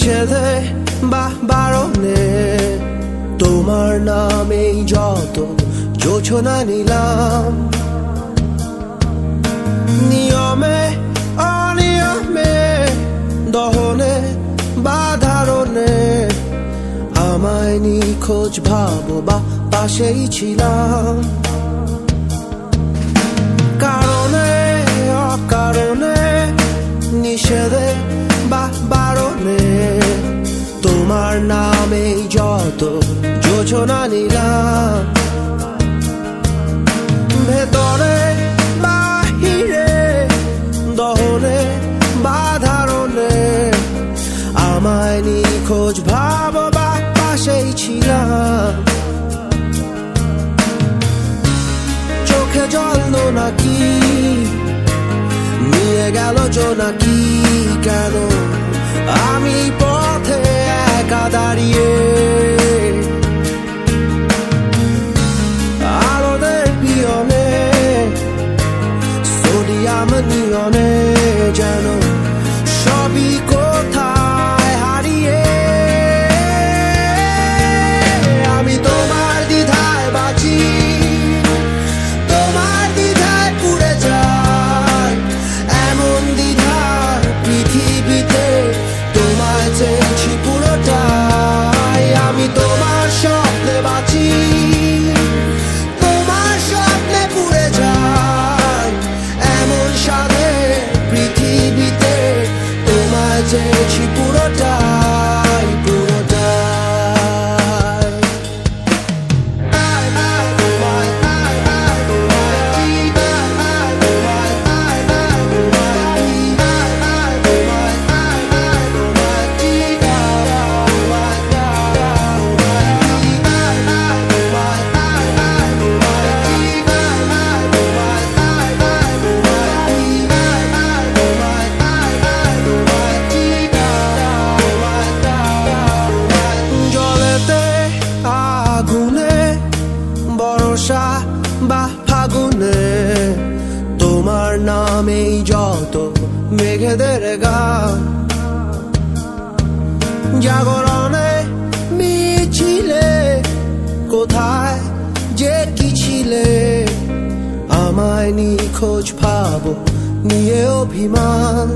নিষেধে বা বারণে তোমার নামেই যত যোছনা নিলাম। নিয়মে, অনিয়মে, দহনে বা ধারণে আমায় নিখোঁজ ভাবো বা পাশেই ছিলাম। যোজনা নিলাম। ভেতরে, বাহিরে, দহনে বা ধারণে আমায় নিখোঁজ ভাব বা পাশেই ছিলাম। চোখে জল নাকি? নিয়ে গেল জোনাকি কেন? আমি পথে একা দাঁড়িয়ে harmony te ci puro dai গান জাগরণে মিছিলে কোথায় যে কি ছিলে আমায় নিখোঁজ ভাব নিয়ে অভিমান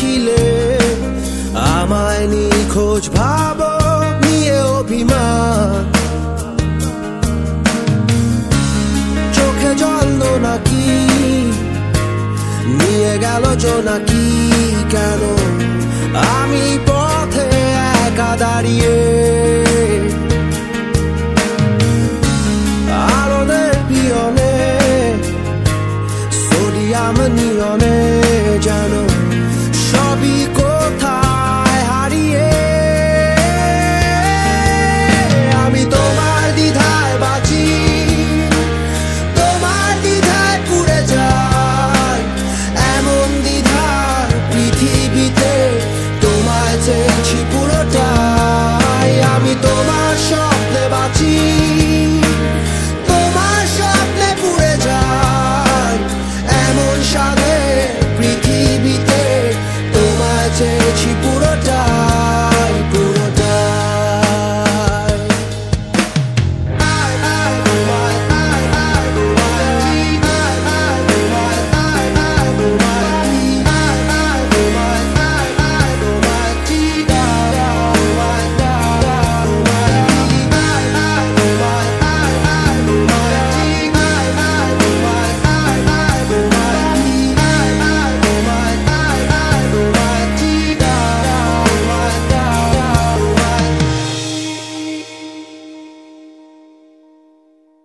ছিলে, আমায় নিখোঁজ ভাব, নিয়ে অভিমান। চোখে জল নাকি, নিয়ে গেল জোনাকি কেন? আমি পথে একা দাঁড়িয়ে